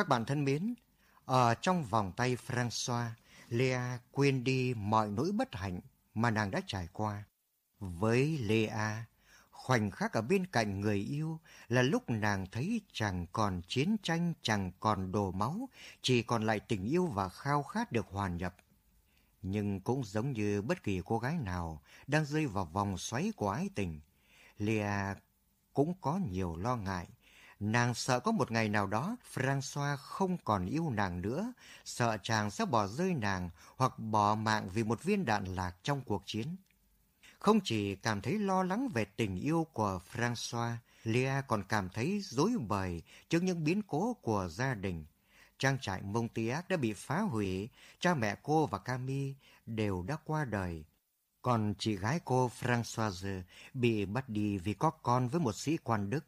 Các bạn thân mến, ở trong vòng tay François, Lea quên đi mọi nỗi bất hạnh mà nàng đã trải qua. Với Lea, khoảnh khắc ở bên cạnh người yêu là lúc nàng thấy chẳng còn chiến tranh, chẳng còn đổ máu, chỉ còn lại tình yêu và khao khát được hòa nhập. Nhưng cũng giống như bất kỳ cô gái nào đang rơi vào vòng xoáy của ái tình, Lea cũng có nhiều lo ngại. Nàng sợ có một ngày nào đó Francois không còn yêu nàng nữa, sợ chàng sẽ bỏ rơi nàng hoặc bỏ mạng vì một viên đạn lạc trong cuộc chiến. Không chỉ cảm thấy lo lắng về tình yêu của Francois, Lia còn cảm thấy dối bời trước những biến cố của gia đình. Trang trại Montiac đã bị phá hủy, cha mẹ cô và Camille đều đã qua đời. Còn chị gái cô Françoise bị bắt đi vì có con với một sĩ quan Đức.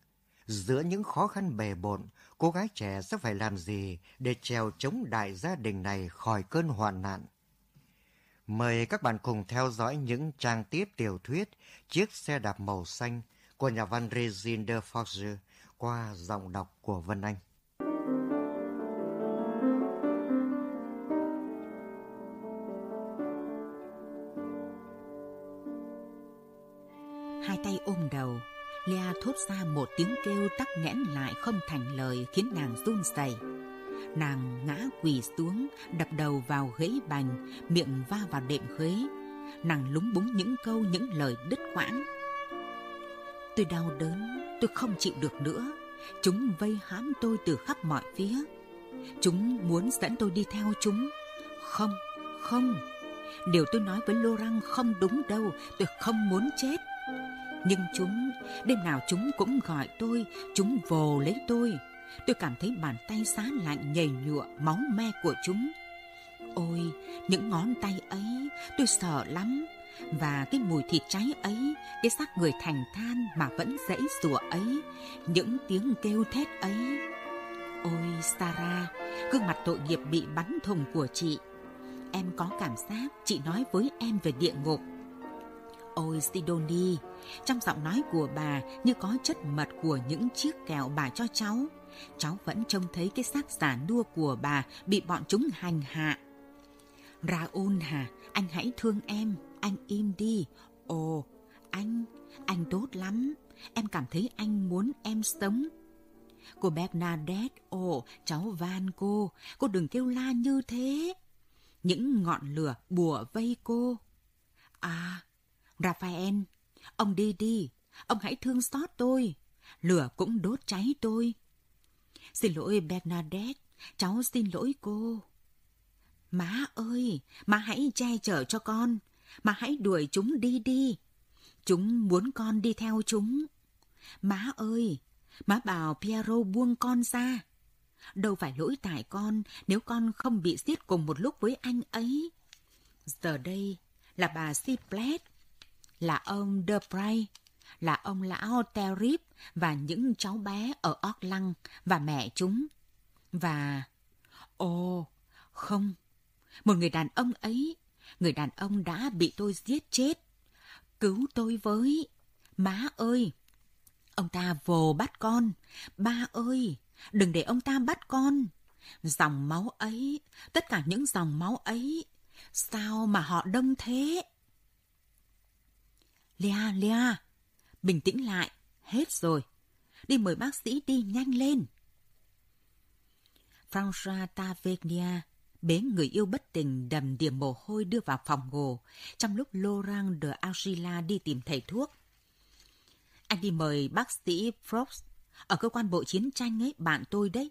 Giữa những khó khăn bề bộn, cô gái trẻ sẽ phải làm gì để trèo chống đại gia đình này khỏi cơn hoạn nạn? Mời các bạn cùng theo dõi những trang tiếp tiểu thuyết Chiếc xe đạp màu xanh của nhà văn Regine de Forger qua giọng đọc của Vân Anh. Một tiếng kêu tắc nghẽn lại không thành lời khiến nàng run rẩy. Nàng ngã quỳ xuống, đập đầu vào ghế bành, miệng va vào đệm ghế. Nàng lúng búng những câu những lời đứt quãng. Tôi đau đớn, tôi không chịu được nữa. Chúng vây hãm tôi từ khắp mọi phía. Chúng muốn dẫn tôi đi theo chúng. Không, không. Điều tôi nói với Laurent không đúng đâu. Tôi không muốn chết. Nhưng chúng, đêm nào chúng cũng gọi tôi, chúng vồ lấy tôi. Tôi cảm thấy bàn tay xá lạnh nhầy nhụa máu me của chúng. Ôi, những ngón tay ấy, tôi sợ lắm. Và cái mùi thịt cháy ấy, cái xác người thành than mà vẫn dãy rủa ấy, những tiếng kêu thét ấy. Ôi Sarah, gương mặt tội nghiệp bị bắn thùng của chị. Em có cảm giác chị nói với em về địa ngục. Ôi Sidonie, trong giọng nói của bà như có chất mật của những chiếc kẹo bà cho cháu. Cháu vẫn trông thấy cái xác giả nua của bà bị bọn chúng hành hạ. Raoul hả, anh hãy thương em, anh im đi. Ồ, anh, anh tốt lắm. Em cảm thấy anh muốn em sống. Cô Bernadette, ồ, cháu van cô, cô đừng kêu la như thế. Những ngọn lửa bùa vây cô. À, Raphael, ông đi đi, ông hãy thương xót tôi. Lửa cũng đốt cháy tôi. Xin lỗi Bernadette, cháu xin lỗi cô. Má ơi, má hãy che chở cho con, má hãy đuổi chúng đi đi. Chúng muốn con đi theo chúng. Má ơi, má bảo Piero buông con ra. Đâu phải lỗi tại con nếu con không bị giết cùng một lúc với anh ấy. Giờ đây là bà Siplet, là ông Debray, là ông lão Terip và những cháu bé ở Auckland và mẹ chúng. Và... Ồ, không. Một người đàn ông ấy, người đàn ông đã bị tôi giết chết. Cứu tôi với. Má ơi! Ông ta vồ bắt con. Ba ơi! Đừng để ông ta bắt con. Dòng máu ấy, tất cả những dòng máu ấy, sao mà họ đông thế? Lea, Lea, bình tĩnh lại, hết rồi. Đi mời bác sĩ đi nhanh lên. François Tavernia bế người yêu bất tình đầm điểm mồ hôi đưa vào phòng ngủ trong lúc Laurent de Argila đi tìm thầy thuốc. Anh đi mời bác sĩ Frost ở cơ quan bộ chiến tranh ấy, bạn tôi đấy.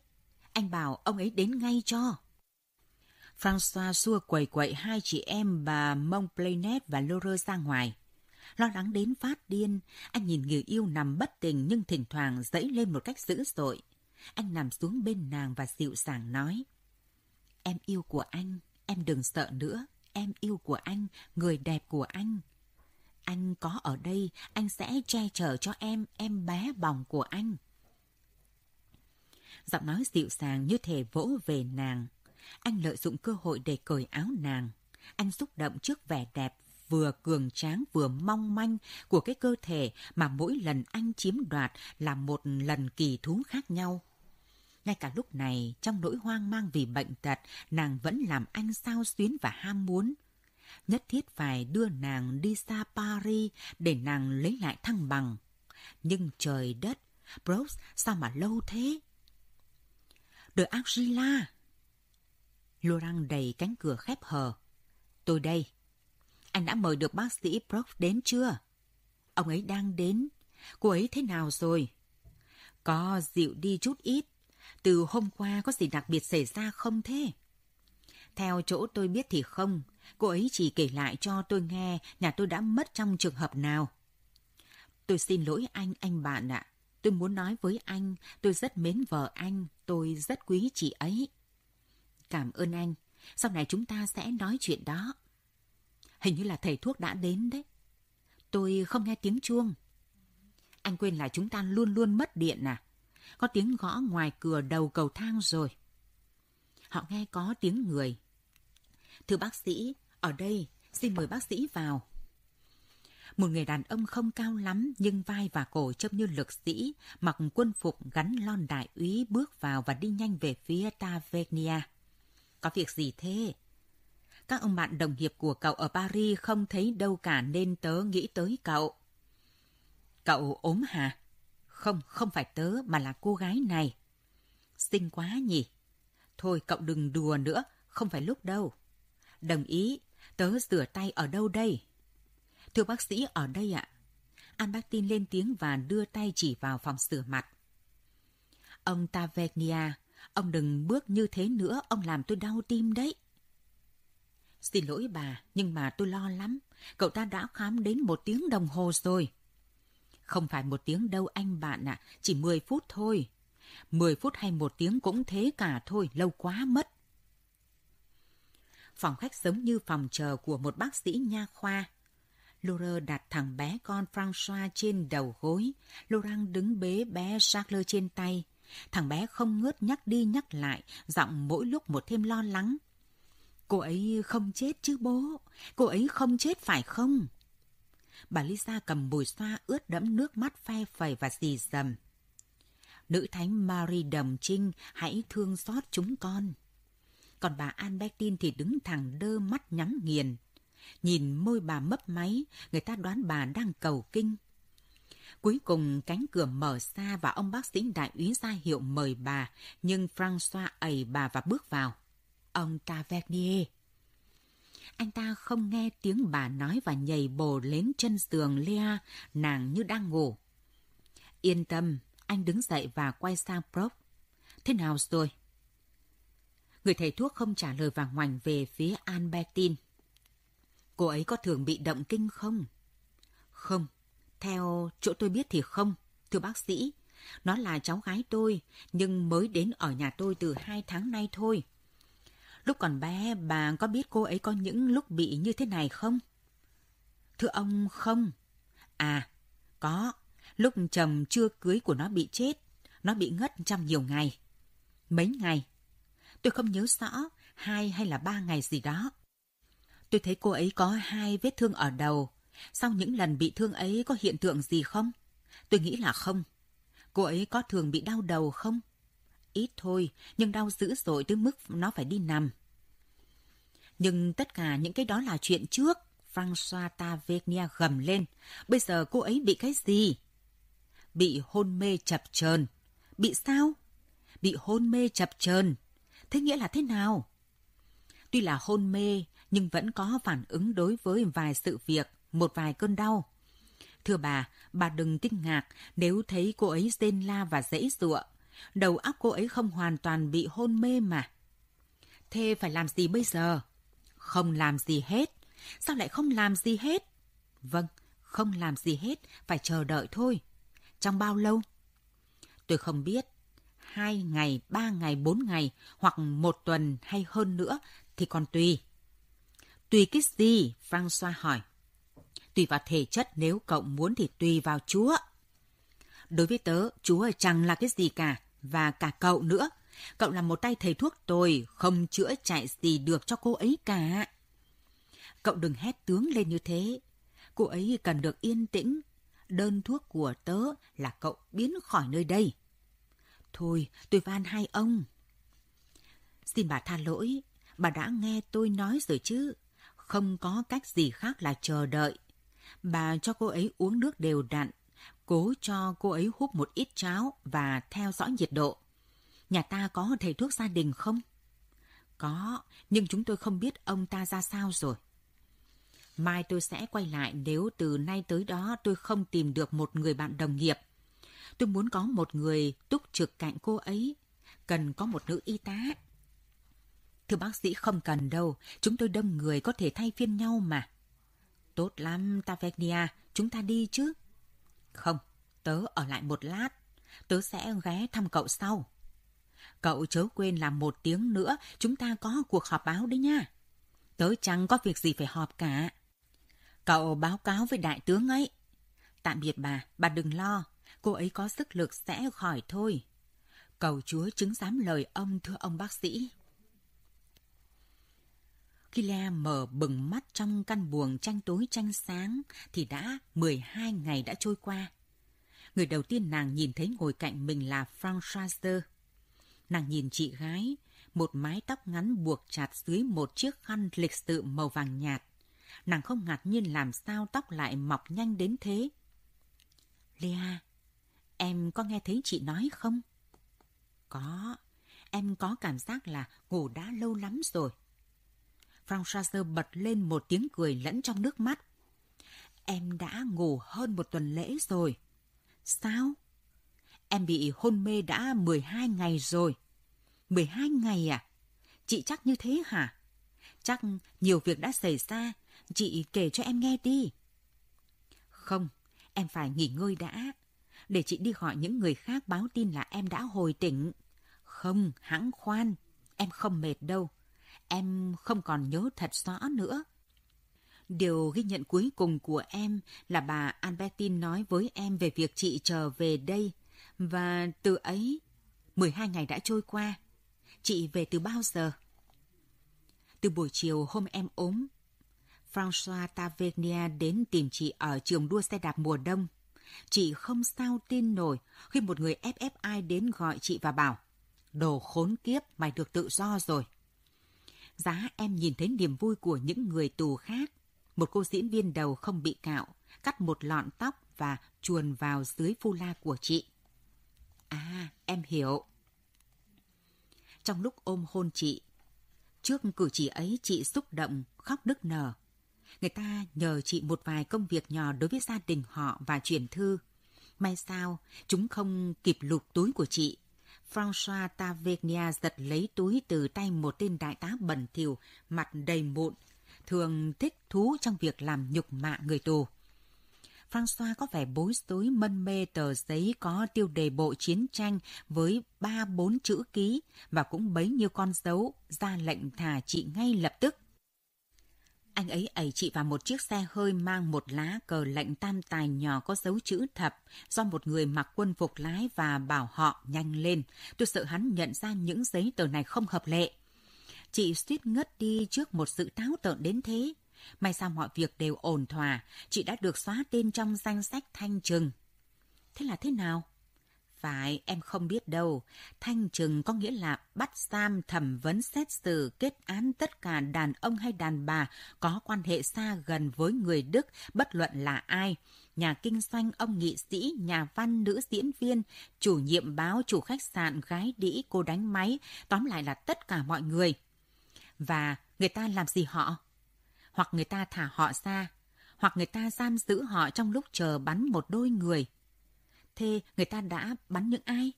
Anh bảo ông ấy đến ngay cho. François xua quầy quậy hai chị em bà Montplanet và Laure ra ngoài. Lo lắng đến phát điên, anh nhìn người yêu nằm bất tỉnh nhưng thỉnh thoảng dẫy lên một cách dữ dội. Anh nằm xuống bên nàng và dịu dàng nói. Em yêu của anh, em đừng sợ nữa. Em yêu của anh, người đẹp của anh. Anh có ở đây, anh sẽ che chở cho em, em bé bỏng của anh. Giọng nói dịu dàng như thể vỗ về nàng. Anh lợi dụng cơ hội để cởi áo nàng. Anh xúc động trước vẻ đẹp vừa cường tráng vừa mong manh của cái cơ thể mà mỗi lần anh chiếm đoạt là một lần kỳ thú khác nhau. Ngay cả lúc này, trong nỗi hoang mang vì bệnh tật, nàng vẫn làm anh sao xuyến và ham muốn. Nhất thiết phải đưa nàng đi xa Paris để nàng lấy lại thăng bằng. Nhưng trời đất, Brooks sao mà lâu thế? De Angela! Laurent đầy cánh cửa khép hờ. Tôi đây. Anh đã mời được bác sĩ Brock đến chưa? Ông ấy đang đến. Cô ấy thế nào rồi? Có dịu đi chút ít. Từ hôm qua có gì đặc biệt xảy ra không thế? Theo chỗ tôi biết thì không. Cô ấy chỉ kể lại cho tôi nghe nhà tôi đã mất trong trường hợp nào. Tôi xin lỗi anh, anh bạn ạ. Tôi muốn nói với anh, tôi rất mến vợ anh, tôi rất quý chị ấy. Cảm ơn anh. Sau này chúng ta sẽ nói chuyện đó. Hình như là thầy thuốc đã đến đấy. Tôi không nghe tiếng chuông. Anh quên là chúng ta luôn luôn mất điện à? Có tiếng gõ ngoài cửa đầu cầu thang rồi. Họ nghe có tiếng người. Thưa bác sĩ, ở đây, xin mời bác sĩ vào. Một người đàn ông không cao lắm nhưng vai và cổ trông như lực sĩ, mặc quân phục gắn lon đại úy bước vào và đi nhanh về phía Tavernia. Có việc gì thế? Các ông bạn đồng nghiệp của cậu ở Paris không thấy đâu cả nên tớ nghĩ tới cậu. Cậu ốm hả? Không, không phải tớ mà là cô gái này. Xinh quá nhỉ? Thôi cậu đừng đùa nữa, không phải lúc đâu. Đồng ý, tớ rửa tay ở đâu đây? Thưa bác sĩ, ở đây ạ. an bác tin lên tiếng và đưa tay chỉ vào phòng sửa mặt. Ông Tavernia, ông đừng bước như thế nữa, ông làm tôi đau tim đấy. Xin lỗi bà, nhưng mà tôi lo lắm. Cậu ta đã khám đến một tiếng đồng hồ rồi. Không phải một tiếng đâu anh bạn ạ, chỉ 10 phút thôi. 10 phút hay một tiếng cũng thế cả thôi, lâu quá mất. Phòng khách giống như phòng chờ của một bác sĩ nha khoa. Laura đặt thằng bé con François trên đầu gối. Laurent đứng bế bé Charles trên tay. Thằng bé không ngớt nhắc đi nhắc lại, giọng mỗi lúc một thêm lo lắng. Cô ấy không chết chứ bố, cô ấy không chết phải không? Bà Lisa cầm bùi xoa ướt đẫm nước mắt phe phẩy và xì dầm. Nữ thánh Marie Đầm Trinh hãy thương xót chúng con. Còn bà Albertine thì đứng thẳng đơ mắt nhắm nghiền. Nhìn môi bà mấp máy, người ta đoán bà đang cầu kinh. Cuối cùng cánh cửa mở ra và ông bác sĩ đại úy ra hiệu mời bà, nhưng François ẩy bà và bước vào. Ông Tavernier. Anh ta không nghe tiếng bà nói và nhảy bồ lên chân giường Lea, nàng như đang ngủ. Yên tâm, anh đứng dậy và quay sang Prop. Thế nào rồi? Người thầy thuốc không trả lời và ngoảnh về phía Albertine. Cô ấy có thường bị động kinh không? Không, theo chỗ tôi biết thì không, thưa bác sĩ. Nó là cháu gái tôi, nhưng mới đến ở nhà tôi từ hai tháng nay thôi. Lúc còn bé, bà có biết cô ấy có những lúc bị như thế này không? Thưa ông, không. À, có. Lúc chồng chưa cưới của nó bị chết, nó bị ngất trong nhiều ngày. Mấy ngày? Tôi không nhớ rõ, hai hay là ba ngày gì đó. Tôi thấy cô ấy có hai vết thương ở đầu. Sau những lần bị thương ấy có hiện tượng gì không? Tôi nghĩ là không. Cô ấy có thường bị đau đầu không? Ít thôi, nhưng đau dữ dội tới mức nó phải đi nằm. Nhưng tất cả những cái đó là chuyện trước. François Tavernier gầm lên. Bây giờ cô ấy bị cái gì? Bị hôn mê chập chờn. Bị sao? Bị hôn mê chập chờn. Thế nghĩa là thế nào? Tuy là hôn mê, nhưng vẫn có phản ứng đối với vài sự việc, một vài cơn đau. Thưa bà, bà đừng kinh ngạc nếu thấy cô ấy rên la và dãy dụa. Đầu óc cô ấy không hoàn toàn bị hôn mê mà. Thế phải làm gì bây giờ? Không làm gì hết. Sao lại không làm gì hết? Vâng, không làm gì hết, phải chờ đợi thôi. Trong bao lâu? Tôi không biết. Hai ngày, ba ngày, bốn ngày, hoặc một tuần hay hơn nữa thì còn tùy. Tùy cái gì? François hỏi. Tùy vào thể chất nếu cậu muốn thì tùy vào Chúa. Đối với tớ, Chúa chẳng là cái gì cả, và cả cậu nữa. Cậu là một tay thầy thuốc tồi, không chữa chạy gì được cho cô ấy cả. Cậu đừng hét tướng lên như thế. Cô ấy cần được yên tĩnh. Đơn thuốc của tớ là cậu biến khỏi nơi đây. Thôi, tôi van hai ông. Xin bà tha lỗi, bà đã nghe tôi nói rồi chứ. Không có cách gì khác là chờ đợi. Bà cho cô ấy uống nước đều đặn, cố cho cô ấy hút một ít cháo và theo dõi nhiệt độ. Nhà ta có thầy thuốc gia đình không? Có, nhưng chúng tôi không biết ông ta ra sao rồi. Mai tôi sẽ quay lại nếu từ nay tới đó tôi không tìm được một người bạn đồng nghiệp. Tôi muốn có một người túc trực cạnh cô ấy. Cần có một nữ y tá. Thưa bác sĩ không cần đâu, chúng tôi đông người có thể thay phiên nhau mà. Tốt lắm, Tavernia, chúng ta đi chứ. Không, tớ ở lại một lát. Tớ sẽ ghé thăm cậu sau. Cậu chớ quên làm một tiếng nữa, chúng ta có cuộc họp báo đấy nha. Tớ chẳng có việc gì phải họp cả. Cậu báo cáo với đại tướng ấy. Tạm biệt bà, bà đừng lo, cô ấy có sức lực sẽ khỏi thôi. Cầu Chúa chứng giám lời ông thưa ông bác sĩ. Khi mở bừng mắt trong căn buồng tranh tối tranh sáng thì đã 12 ngày đã trôi qua. Người đầu tiên nàng nhìn thấy ngồi cạnh mình là Françoise. Nàng nhìn chị gái, một mái tóc ngắn buộc chặt dưới một chiếc khăn lịch sự màu vàng nhạt. Nàng không ngạc nhiên làm sao tóc lại mọc nhanh đến thế. Lea, em có nghe thấy chị nói không? Có, em có cảm giác là ngủ đã lâu lắm rồi. Francoise bật lên một tiếng cười lẫn trong nước mắt. Em đã ngủ hơn một tuần lễ rồi. Sao? Em bị hôn mê đã 12 ngày rồi. 12 ngày à? Chị chắc như thế hả? Chắc nhiều việc đã xảy ra, chị kể cho em nghe đi. Không, em phải nghỉ ngơi đã. Để chị đi hỏi những người khác báo tin là em đã hồi tỉnh. Không, hãng khoan, em không mệt đâu. Em không còn nhớ thật rõ nữa. Điều ghi nhận cuối cùng của em là bà Albertine nói với em về việc chị trở về đây. Và từ ấy, 12 ngày đã trôi qua. Chị về từ bao giờ? Từ buổi chiều hôm em ốm, François Tavernier đến tìm chị ở trường đua xe đạp mùa đông. Chị không sao tin nổi khi một người FFI đến gọi chị và bảo Đồ khốn kiếp, mày được tự do rồi. Giá em nhìn thấy niềm vui của những người tù khác. Một cô diễn viên đầu không bị cạo, cắt một lọn tóc và chuồn vào dưới phu la của chị. À, em hiểu. Trong lúc ôm hôn chị, trước cử chỉ ấy chị xúc động, khóc nức nở. Người ta nhờ chị một vài công việc nhỏ đối với gia đình họ và chuyển thư. May sao, chúng không kịp lục túi của chị. François Tavernia giật lấy túi từ tay một tên đại tá bẩn thỉu, mặt đầy mụn, thường thích thú trong việc làm nhục mạ người tù. François có vẻ bối rối mân mê tờ giấy có tiêu đề bộ chiến tranh với ba bốn chữ ký và cũng bấy nhiêu con dấu ra lệnh thả chị ngay lập tức. Anh ấy ẩy chị vào một chiếc xe hơi mang một lá cờ lệnh tam tài nhỏ có dấu chữ thập do một người mặc quân phục lái và bảo họ nhanh lên. Tôi sợ hắn nhận ra những giấy tờ này không hợp lệ. Chị suýt ngất đi trước một sự táo tợn đến thế. May sao mọi việc đều ổn thỏa, chị đã được xóa tên trong danh sách thanh trừng. Thế là thế nào? Phải, em không biết đâu. Thanh trừng có nghĩa là bắt giam thẩm vấn xét xử kết án tất cả đàn ông hay đàn bà có quan hệ xa gần với người Đức, bất luận là ai. Nhà kinh doanh, ông nghị sĩ, nhà văn, nữ diễn viên, chủ nhiệm báo, chủ khách sạn, gái đĩ, cô đánh máy, tóm lại là tất cả mọi người. Và người ta làm gì họ? Hoặc người ta thả họ ra, hoặc người ta giam giữ họ trong lúc chờ bắn một đôi người – Thế người ta đã bắn những ai?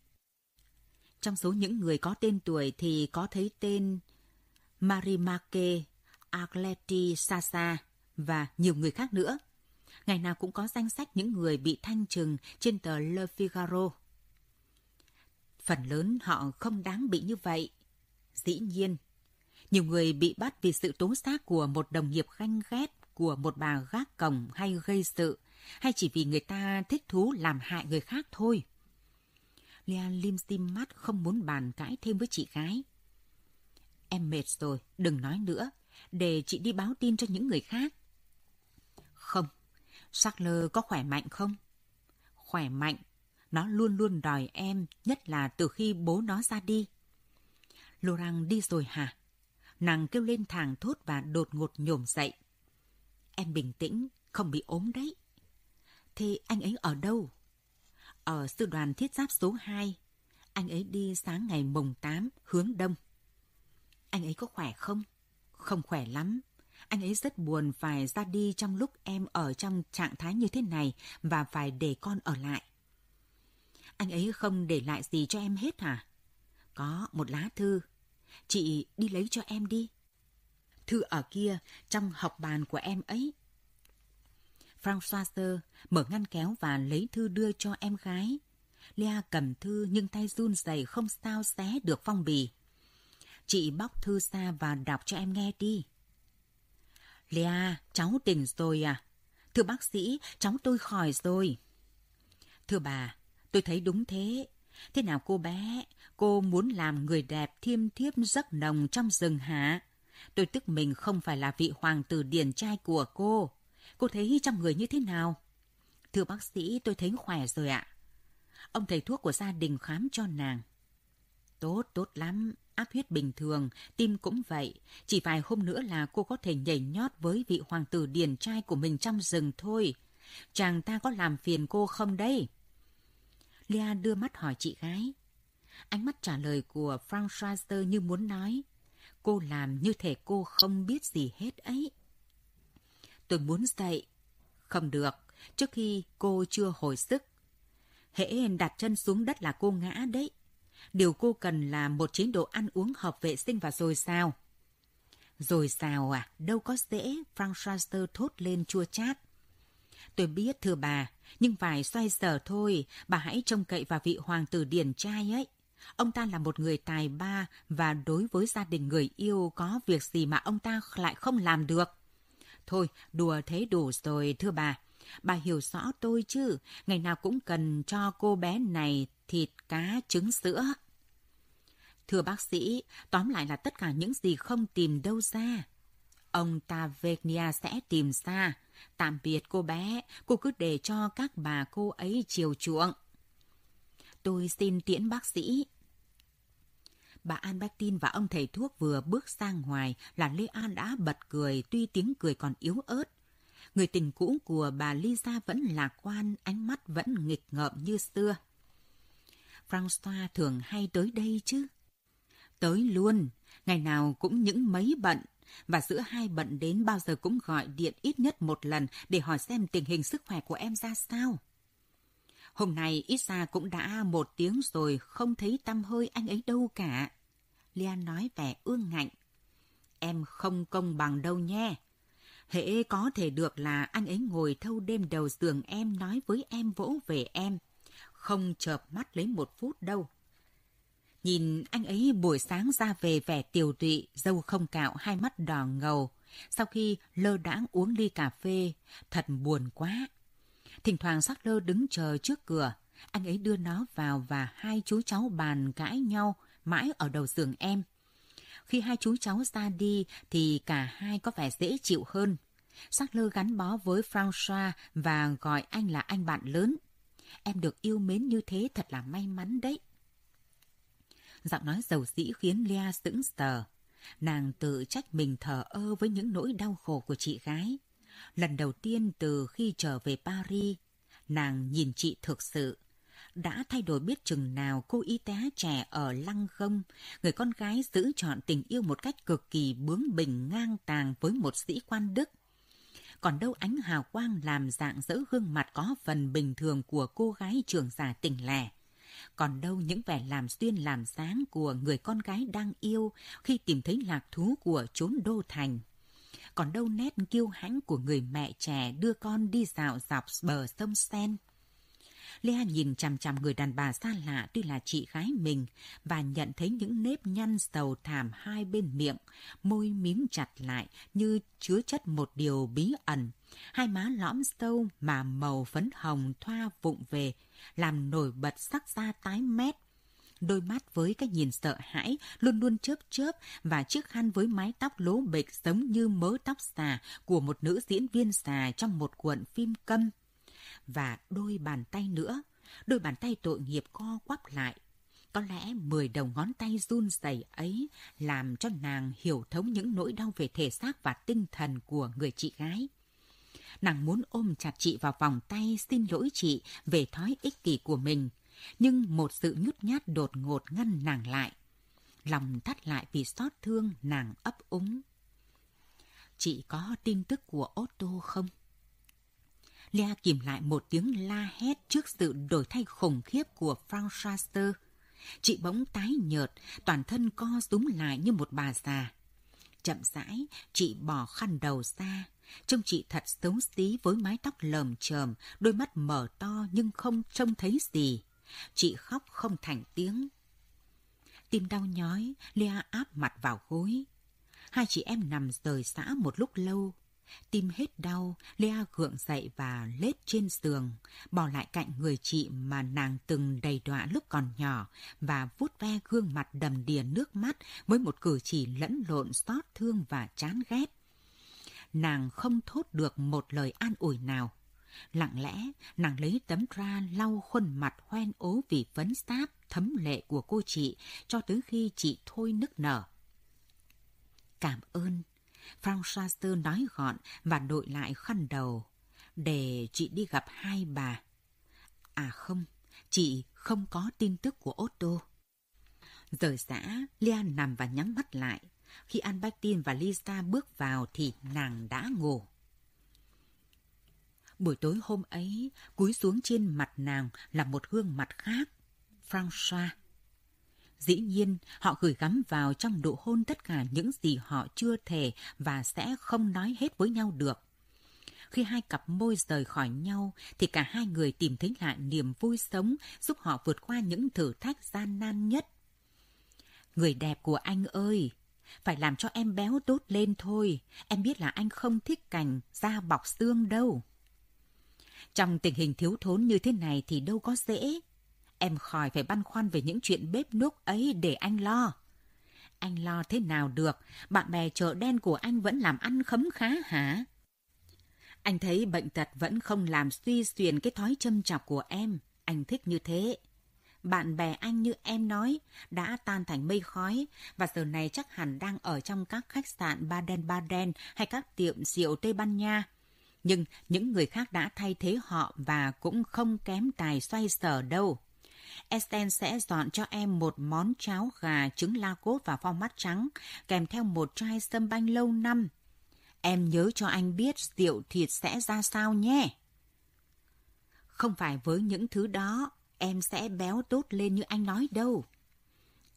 Trong số những người có tên tuổi thì có thấy tên Marimake, Arleti Sasa và nhiều người khác nữa. Ngày nào cũng có danh sách những người bị thanh trừng trên tờ Le Figaro. Phần lớn họ không đáng bị như vậy. Dĩ nhiên, nhiều người bị bắt vì sự tố giác của một đồng nghiệp ganh ghét của một bà gác cổng hay gây sự hay chỉ vì người ta thích thú làm hại người khác thôi. Lea lim dim mắt không muốn bàn cãi thêm với chị gái. Em mệt rồi, đừng nói nữa, để chị đi báo tin cho những người khác. Không, Sackler có khỏe mạnh không? Khỏe mạnh, Nó luôn luôn đòi em, nhất là từ khi bố nó ra đi. Laurent đi rồi hả? Nàng kêu lên thàng thốt và đột ngột nhổm dậy. Em bình tĩnh, không bị ốm đấy. Thế anh ấy ở đâu? Ở sư đoàn thiết giáp số 2. Anh ấy đi sáng ngày mùng 8, hướng đông. Anh ấy có khỏe không? Không khỏe lắm. Anh ấy rất buồn phải ra đi trong lúc em ở trong trạng thái như thế này và phải để con ở lại. Anh ấy không để lại gì cho em hết hả? Có một lá thư. Chị đi lấy cho em đi. Thư ở kia, trong học bàn của em ấy. François mở ngăn kéo và lấy thư đưa cho em gái. Lea cầm thư nhưng tay run rẩy không sao xé được phong bì. Chị bóc thư ra và đọc cho em nghe đi. Lea, cháu tỉnh rồi à? Thưa bác sĩ, cháu tôi khỏi rồi. Thưa bà, tôi thấy đúng thế. Thế nào cô bé, cô muốn làm người đẹp thiêm thiếp rất nồng trong rừng hả? Tôi tức mình không phải là vị hoàng tử điển trai của cô. Cô thấy trong người như thế nào? Thưa bác sĩ, tôi thấy khỏe rồi ạ. Ông thầy thuốc của gia đình khám cho nàng. Tốt, tốt lắm. Áp huyết bình thường, tim cũng vậy. Chỉ vài hôm nữa là cô có thể nhảy nhót với vị hoàng tử điển trai của mình trong rừng thôi. Chàng ta có làm phiền cô không đây? Lea đưa mắt hỏi chị gái. Ánh mắt trả lời của Frank như muốn nói. Cô làm như thể cô không biết gì hết ấy. Tôi muốn dậy. Không được, trước khi cô chưa hồi sức. Hễ đặt chân xuống đất là cô ngã đấy. Điều cô cần là một chế độ ăn uống hợp vệ sinh và dồi dào. Rồi sao à, đâu có dễ, Frank thốt lên chua chát. Tôi biết thưa bà, nhưng phải xoay sở thôi, bà hãy trông cậy vào vị hoàng tử điển trai ấy. Ông ta là một người tài ba và đối với gia đình người yêu có việc gì mà ông ta lại không làm được. Thôi, đùa thế đủ rồi, thưa bà. Bà hiểu rõ tôi chứ, ngày nào cũng cần cho cô bé này thịt cá trứng sữa. Thưa bác sĩ, tóm lại là tất cả những gì không tìm đâu ra. Ông Tavernia sẽ tìm ra. Tạm biệt cô bé, cô cứ để cho các bà cô ấy chiều chuộng. Tôi xin tiễn bác sĩ. Bà Albertine và ông thầy thuốc vừa bước sang ngoài là Lê An đã bật cười tuy tiếng cười còn yếu ớt. Người tình cũ của bà Lisa vẫn lạc quan, ánh mắt vẫn nghịch ngợm như xưa. Francois thường hay tới đây chứ? Tới luôn, ngày nào cũng những mấy bận, và giữa hai bận đến bao giờ cũng gọi điện ít nhất một lần để hỏi xem tình hình sức khỏe của em ra sao. Hôm nay ít ra cũng đã một tiếng rồi không thấy tâm hơi anh ấy đâu cả. Lian nói vẻ ương ngạnh. Em không công bằng đâu nhé. Hễ có thể được là anh ấy ngồi thâu đêm đầu giường em nói với em vỗ về em. Không chợp mắt lấy một phút đâu. Nhìn anh ấy buổi sáng ra về vẻ tiều tụy, dâu không cạo, hai mắt đỏ ngầu. Sau khi lơ đãng uống ly cà phê, thật buồn quá. Thỉnh thoảng sắc lơ đứng chờ trước cửa. Anh ấy đưa nó vào và hai chú cháu bàn cãi nhau mãi ở đầu giường em. Khi hai chú cháu ra đi thì cả hai có vẻ dễ chịu hơn. Sắc lơ gắn bó với François và gọi anh là anh bạn lớn. Em được yêu mến như thế thật là may mắn đấy. Giọng nói giàu dĩ khiến Lea sững sờ. Nàng tự trách mình thờ ơ với những nỗi đau khổ của chị gái. Lần đầu tiên từ khi trở về Paris, nàng nhìn chị thực sự. Đã thay đổi biết chừng nào cô y tá trẻ ở Lăng Gông, người con gái giữ chọn tình yêu một cách cực kỳ bướng bỉnh ngang tàng với một sĩ quan Đức. Còn đâu ánh hào quang làm dạng dỡ gương mặt có phần bình thường của cô gái trường giả tỉnh lẻ còn đâu những vẻ làm xuyên làm sáng của người con gái đang yêu khi tìm thấy lạc thú của chốn đô thành. Còn đâu nét kiêu hãnh của người mẹ trẻ đưa con đi dạo dọc bờ sông Sen. Lea nhìn chằm chằm người đàn bà xa lạ tuy là chị gái mình và nhận thấy những nếp nhăn sầu thảm hai bên miệng, môi mím chặt lại như chứa chất một điều bí ẩn. Hai má lõm sâu mà màu phấn hồng thoa vụng về, làm nổi bật sắc da tái mét. Đôi mắt với cái nhìn sợ hãi, luôn luôn chớp chớp và chiếc khăn với mái tóc lố bịch giống như mớ tóc xà của một nữ diễn viên xà trong một cuộn phim câm. Và đôi bàn tay nữa, Đôi bàn tay tội nghiệp co quắp lại. Có lẽ mười đầu ngón tay run rẩy ấy làm cho nàng hiểu thấu những nỗi đau về thể xác và tinh thần của người chị gái. Nàng muốn ôm chặt chị vào vòng tay xin lỗi chị về thói ích kỷ của mình. Nhưng một sự nhút nhát đột ngột ngăn nàng lại. Lòng thắt lại vì xót thương nàng ấp úng. Chị có tin tức của Otto không? Lea kìm lại một tiếng la hét trước sự đổi thay khủng khiếp của Frank Schuster Chị bỗng tái nhợt, toàn thân co rúm lại như một bà già. Chậm rãi, chị bỏ khăn đầu ra. Trông chị thật xấu xí với mái tóc lờm chờm, đôi mắt mở to nhưng không trông thấy gì. Chị khóc không thành tiếng. Tim đau nhói, Lea áp mặt vào gối. Hai chị em nằm rời xã một lúc lâu. Tim hết đau, Lea gượng dậy và lết trên giường, bỏ lại cạnh người chị mà nàng từng đầy đọa lúc còn nhỏ và vuốt ve gương mặt đầm đìa nước mắt với một cử chỉ lẫn lộn xót thương và chán ghét. Nàng không thốt được một lời an ủi nào. Lặng lẽ, nàng lấy tấm ra lau khuôn mặt hoen ố vì phấn sáp thấm lệ của cô chị cho tới khi chị thôi nức nở. Cảm ơn. Frank nói gọn và đội lại khăn đầu. Để chị đi gặp hai bà. À không, chị không có tin tức của Otto. Rời xã, Lea nằm và nhắm mắt lại. Khi Albertine và Lisa bước vào thì nàng đã ngủ. Buổi tối hôm ấy, cúi xuống trên mặt nàng là một gương mặt khác, François. Dĩ nhiên, họ gửi gắm vào trong độ hôn tất cả những gì họ chưa thể và sẽ không nói hết với nhau được. Khi hai cặp môi rời khỏi nhau, thì cả hai người tìm thấy lại niềm vui sống, giúp họ vượt qua những thử thách gian nan nhất. Người đẹp của anh ơi, phải làm cho em béo tốt lên thôi. Em biết là anh không thích cảnh da bọc xương đâu. Trong tình hình thiếu thốn như thế này thì đâu có dễ. Em khỏi phải băn khoăn về những chuyện bếp núc ấy để anh lo. Anh lo thế nào được, bạn bè chợ đen của anh vẫn làm ăn khấm khá hả? Anh thấy bệnh tật vẫn không làm suy xuyển cái thói châm chọc của em. Anh thích như thế. Bạn bè anh như em nói đã tan thành mây khói và giờ này chắc hẳn đang ở trong các khách sạn Baden-Baden hay các tiệm rượu Tây Ban Nha. Nhưng những người khác đã thay thế họ và cũng không kém tài xoay sở đâu. Esten sẽ dọn cho em một món cháo gà trứng la cốt và pho mắt trắng, kèm theo một chai sâm banh lâu năm. Em nhớ cho anh biết rượu thịt sẽ ra sao nhé. Không phải với những thứ đó, em sẽ béo tốt lên như anh nói đâu.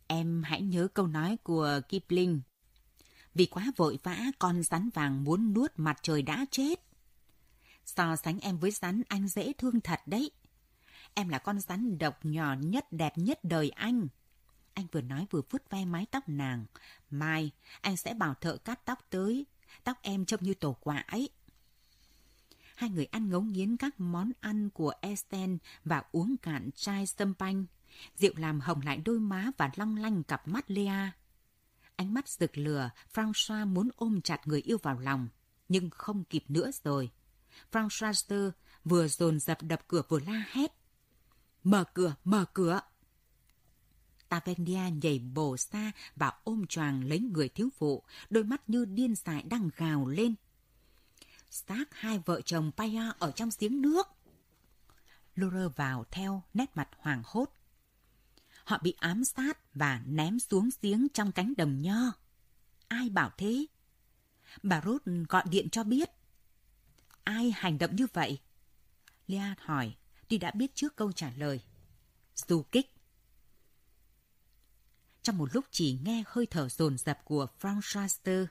Em hãy nhớ câu nói của Kipling. Vì quá vội vã, con rắn vàng muốn nuốt mặt trời đã chết. So sánh em với rắn anh dễ thương thật đấy. Em là con rắn độc nhỏ nhất đẹp nhất đời anh. Anh vừa nói vừa vuốt ve mái tóc nàng. Mai, anh sẽ bảo thợ cắt tóc tới. Tóc em trông như tổ quả ấy. Hai người ăn ngấu nghiến các món ăn của Esten và uống cạn chai sâm panh. Rượu làm hồng lại đôi má và long lanh cặp mắt Lea. Ánh mắt rực lửa, Francois muốn ôm chặt người yêu vào lòng, nhưng không kịp nữa rồi. Frank Schuster vừa dồn dập đập cửa vừa la hét. Mở cửa, mở cửa! Tavendia nhảy bổ xa và ôm choàng lấy người thiếu phụ, đôi mắt như điên dại đang gào lên. Xác hai vợ chồng Paya ở trong giếng nước. Laura vào theo nét mặt hoàng hốt. Họ bị ám sát và ném xuống giếng trong cánh đồng nho. Ai bảo thế? Bà Ruth gọi điện cho biết. Ai hành động như vậy? Lea hỏi tuy đã biết trước câu trả lời. Du kích. Trong một lúc chỉ nghe hơi thở dồn dập của Frank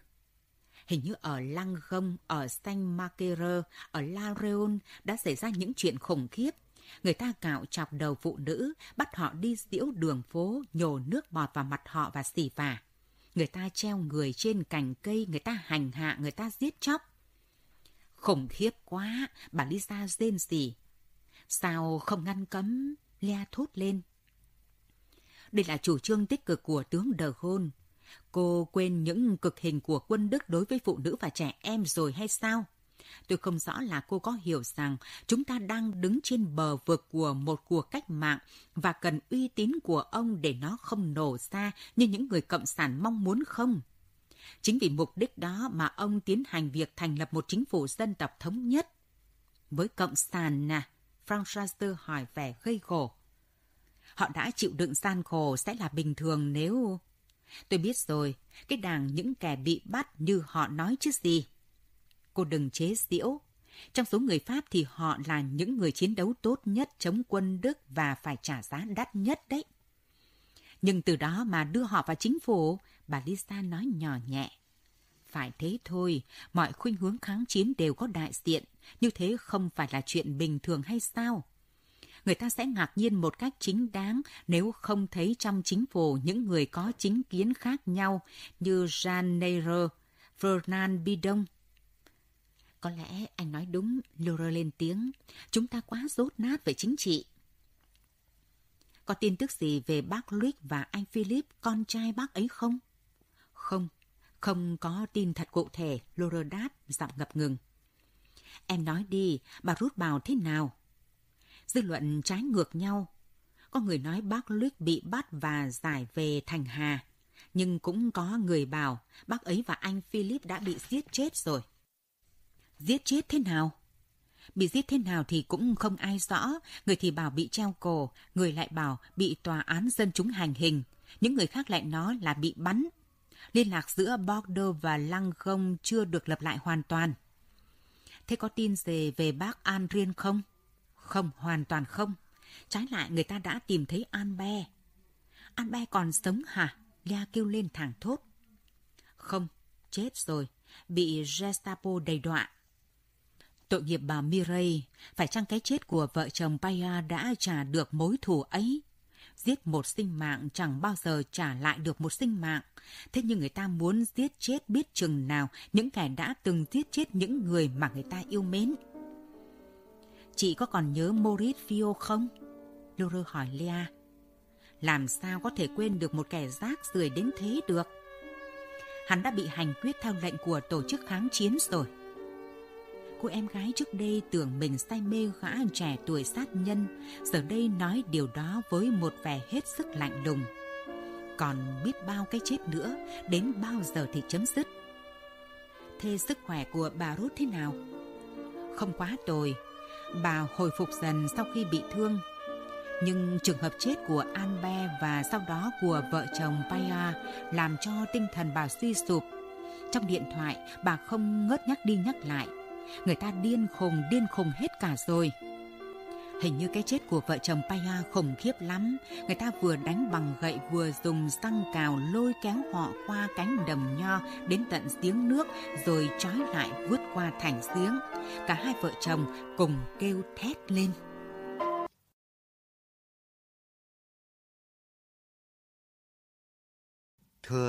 hình như ở Lăng Gông, ở Saint Marquere, ở La Réole đã xảy ra những chuyện khủng khiếp. Người ta cạo chọc đầu phụ nữ, bắt họ đi diễu đường phố, nhổ nước bọt vào mặt họ và xì vả. Người ta treo người trên cành cây, người ta hành hạ, người ta giết chóc. Khủng khiếp quá, bà Lisa rên rỉ. Sao không ngăn cấm? Lea thốt lên. Đây là chủ trương tích cực của tướng De Gaulle. Cô quên những cực hình của quân Đức đối với phụ nữ và trẻ em rồi hay sao? Tôi không rõ là cô có hiểu rằng chúng ta đang đứng trên bờ vực của một cuộc cách mạng và cần uy tín của ông để nó không nổ ra như những người cộng sản mong muốn không? Chính vì mục đích đó mà ông tiến hành việc thành lập một chính phủ dân tộc thống nhất. Với cộng sản nè, Frank hỏi vẻ gây gổ. Họ đã chịu đựng gian khổ sẽ là bình thường nếu... Tôi biết rồi, cái đảng những kẻ bị bắt như họ nói chứ gì. Cô đừng chế giễu. Trong số người Pháp thì họ là những người chiến đấu tốt nhất chống quân Đức và phải trả giá đắt nhất đấy. Nhưng từ đó mà đưa họ vào chính phủ, bà Lisa nói nhỏ nhẹ. Phải thế thôi, mọi khuynh hướng kháng chiến đều có đại diện, như thế không phải là chuyện bình thường hay sao? Người ta sẽ ngạc nhiên một cách chính đáng nếu không thấy trong chính phủ những người có chính kiến khác nhau như Jean Neyre, Fernand Bidon. Có lẽ anh nói đúng, Laura lên tiếng. Chúng ta quá rốt nát về chính trị. Có tin tức gì về bác Luc và anh Philip, con trai bác ấy không? Không, không có tin thật cụ thể, Laura đáp, giọng ngập ngừng. Em nói đi, bà rút bào thế nào? Dư luận trái ngược nhau. Có người nói bác Luyết bị bắt và giải về Thành Hà. Nhưng cũng có người bảo bác ấy và anh Philip đã bị giết chết rồi. Giết chết thế nào? Bị giết thế nào thì cũng không ai rõ. Người thì bảo bị treo cổ, người lại bảo bị tòa án dân chúng hành hình. Những người khác lại nói là bị bắn. Liên lạc giữa Bordeaux và Langon chưa được lập lại hoàn toàn. Thế có tin gì về bác An Riên không? Không, hoàn toàn không. Trái lại người ta đã tìm thấy An Be. An Be còn sống hả? Lea kêu lên thẳng thốt. Không, chết rồi. Bị Gestapo đầy đọa. Tội nghiệp bà Mireille, phải chăng cái chết của vợ chồng Paya đã trả được mối thù ấy? Giết một sinh mạng chẳng bao giờ trả lại được một sinh mạng. Thế nhưng người ta muốn giết chết biết chừng nào những kẻ đã từng giết chết những người mà người ta yêu mến. Chị có còn nhớ Maurice Fio không? Laura hỏi Lea. Làm sao có thể quên được một kẻ rác rưởi đến thế được? Hắn đã bị hành quyết theo lệnh của tổ chức kháng chiến rồi. Cô em gái trước đây tưởng mình say mê gã trẻ tuổi sát nhân, giờ đây nói điều đó với một vẻ hết sức lạnh lùng. Còn biết bao cái chết nữa, đến bao giờ thì chấm dứt? Thế sức khỏe của bà Ruth thế nào? Không quá tồi, bà hồi phục dần sau khi bị thương. Nhưng trường hợp chết của Anbe và sau đó của vợ chồng Paya làm cho tinh thần bà suy sụp. Trong điện thoại, bà không ngớt nhắc đi nhắc lại. Người ta điên khùng, điên khùng hết cả rồi. Hình như cái chết của vợ chồng Paya khủng khiếp lắm. Người ta vừa đánh bằng gậy vừa dùng xăng cào lôi kéo họ qua cánh đầm nho đến tận giếng nước rồi trói lại vứt qua thành giếng. Cả hai vợ chồng cùng kêu thét lên. Thưa